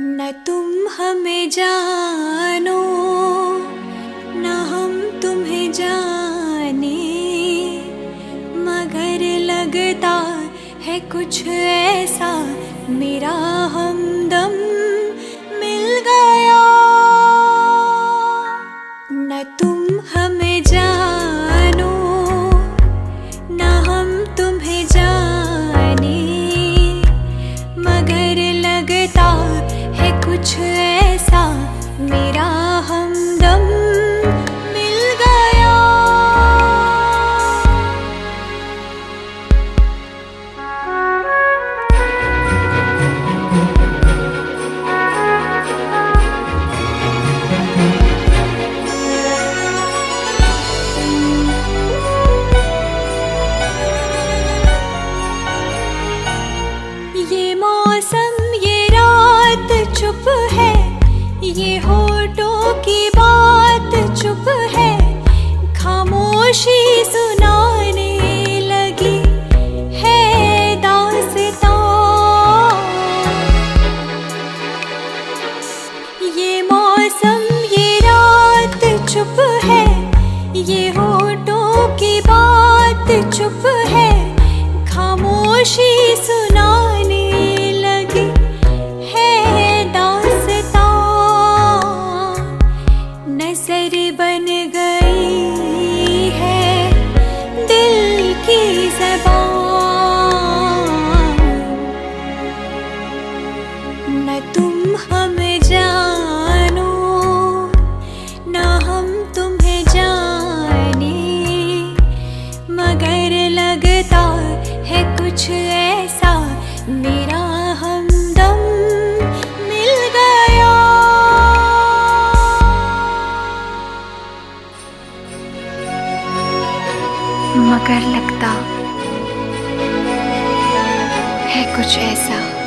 न तुम हमें जानो, न हम तुम्हें जाने। मगर लगता है कुछ ऐसा, मेरा हमदम चुप है, ये होठों की बात चुप है। खामोशी सुनाने लगी है दास्तां। ये मौसम, ये रात चुप है, ये होठों की बात चुप है। खामोशी नज़र बन गई है दिल की जबान। न तुम हम जानो, न हम तुम्हें जाने। मगर लगता है कुछ ऐसा, मेरे मगर लगता है कुछ ऐसा।